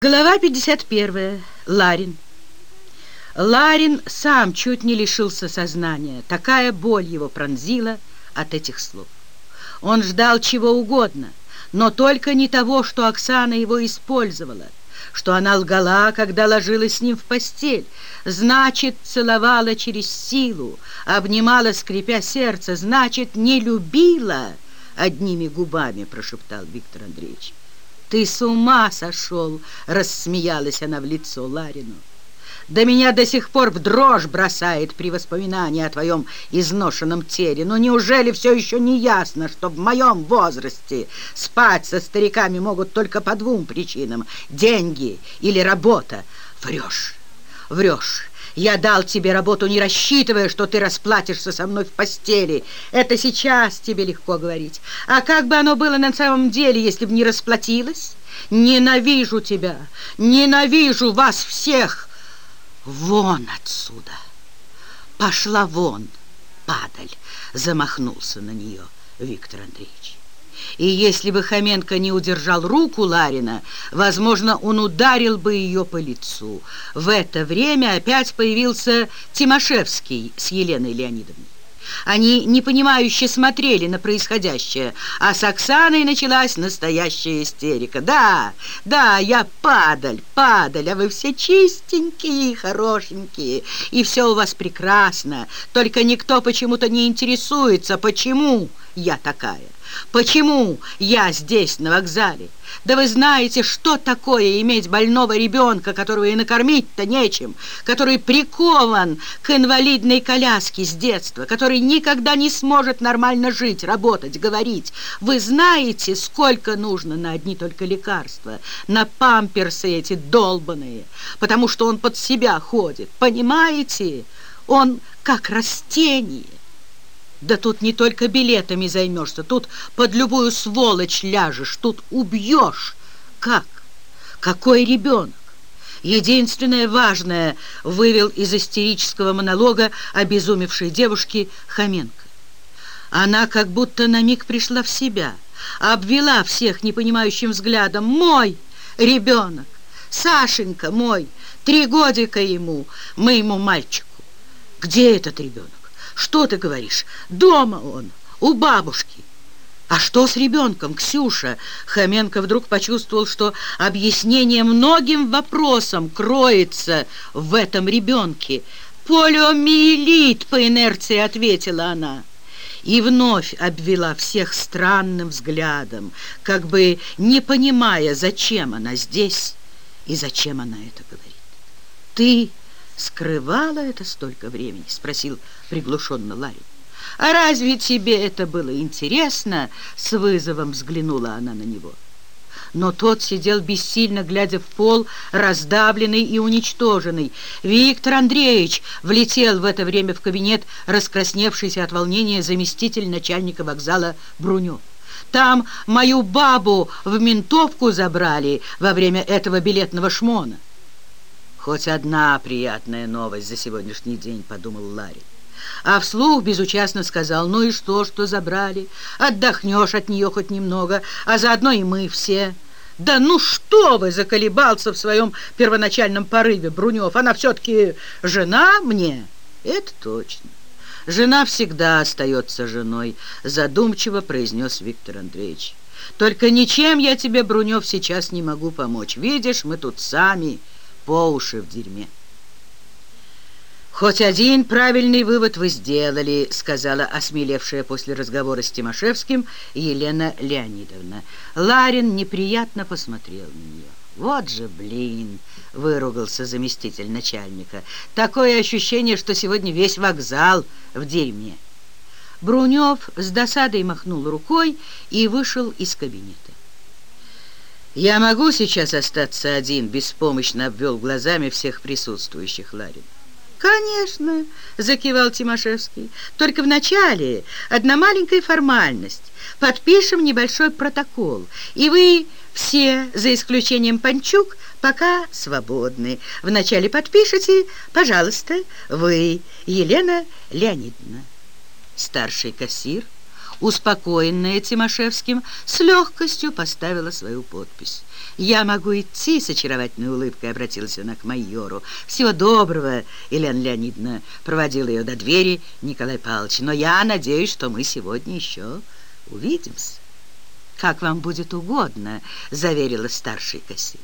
Глава 51. Ларин. Ларин сам чуть не лишился сознания. Такая боль его пронзила от этих слов. Он ждал чего угодно, но только не того, что Оксана его использовала, что она лгала, когда ложилась с ним в постель, значит, целовала через силу, обнимала, скрипя сердце, значит, не любила одними губами, прошептал Виктор Андреевич. «Ты с ума сошел!» — рассмеялась она в лицо Ларину. «Да меня до сих пор в дрожь бросает при воспоминании о твоем изношенном теле. Но неужели все еще не ясно, что в моем возрасте спать со стариками могут только по двум причинам — деньги или работа? Врешь, врешь!» Я дал тебе работу, не рассчитывая, что ты расплатишься со мной в постели. Это сейчас тебе легко говорить. А как бы оно было на самом деле, если бы не расплатилась? Ненавижу тебя, ненавижу вас всех. Вон отсюда. Пошла вон, падаль, замахнулся на нее Виктор Андреевич. И если бы Хоменко не удержал руку Ларина, возможно, он ударил бы ее по лицу. В это время опять появился Тимошевский с Еленой Леонидовной. Они непонимающе смотрели на происходящее, а с Оксаной началась настоящая истерика. «Да, да, я падаль, падаль, а вы все чистенькие, хорошенькие, и все у вас прекрасно, только никто почему-то не интересуется, почему я такая». Почему я здесь, на вокзале? Да вы знаете, что такое иметь больного ребенка, которого и накормить-то нечем, который прикован к инвалидной коляске с детства, который никогда не сможет нормально жить, работать, говорить. Вы знаете, сколько нужно на одни только лекарства, на памперсы эти долбаные, потому что он под себя ходит, понимаете? Он как растение. Да тут не только билетами займешься, тут под любую сволочь ляжешь, тут убьешь. Как? Какой ребенок? Единственное важное вывел из истерического монолога обезумевшей девушки Хоменко. Она как будто на миг пришла в себя, обвела всех непонимающим взглядом. «Мой ребенок! Сашенька мой! Три годика ему, моему мальчику! Где этот ребенок?» Что ты говоришь? Дома он, у бабушки. А что с ребенком, Ксюша? Хоменко вдруг почувствовал, что объяснение многим вопросам кроется в этом ребенке. «Полиомиелит!» — по инерции ответила она. И вновь обвела всех странным взглядом, как бы не понимая, зачем она здесь и зачем она это говорит. «Ты скрывала это столько времени?» — спросил приглушенно Ларин. «А разве тебе это было интересно?» — с вызовом взглянула она на него. Но тот сидел бессильно, глядя в пол, раздавленный и уничтоженный. Виктор Андреевич влетел в это время в кабинет, раскрасневшийся от волнения заместитель начальника вокзала Брунев. Там мою бабу в ментовку забрали во время этого билетного шмона. «Хоть одна приятная новость за сегодняшний день», — подумал Ларри. А вслух безучастно сказал, «Ну и что, что забрали? Отдохнешь от нее хоть немного, а заодно и мы все». «Да ну что вы!» — заколебался в своем первоначальном порыве Брунев. «Она все-таки жена мне?» «Это точно. Жена всегда остается женой», — задумчиво произнес Виктор Андреевич. «Только ничем я тебе, Брунев, сейчас не могу помочь. Видишь, мы тут сами» по уши в дерьме. «Хоть один правильный вывод вы сделали», — сказала осмелевшая после разговора с Тимошевским Елена Леонидовна. Ларин неприятно посмотрел на нее. «Вот же, блин!» — выругался заместитель начальника. «Такое ощущение, что сегодня весь вокзал в дерьме». Брунев с досадой махнул рукой и вышел из кабинета. «Я могу сейчас остаться один?» — беспомощно обвел глазами всех присутствующих Ларин. «Конечно!» — закивал Тимошевский. «Только вначале одна маленькая формальность. Подпишем небольшой протокол, и вы все, за исключением Панчук, пока свободны. Вначале подпишите, пожалуйста, вы, Елена Леонидовна». Старший кассир успокоенная Тимошевским, с легкостью поставила свою подпись. «Я могу идти?» — с очаровательной улыбкой обратилась она к майору. «Всего доброго!» — Елена Леонидовна проводила ее до двери Николай Павлович. «Но я надеюсь, что мы сегодня еще увидимся». «Как вам будет угодно», — заверила старший кассир.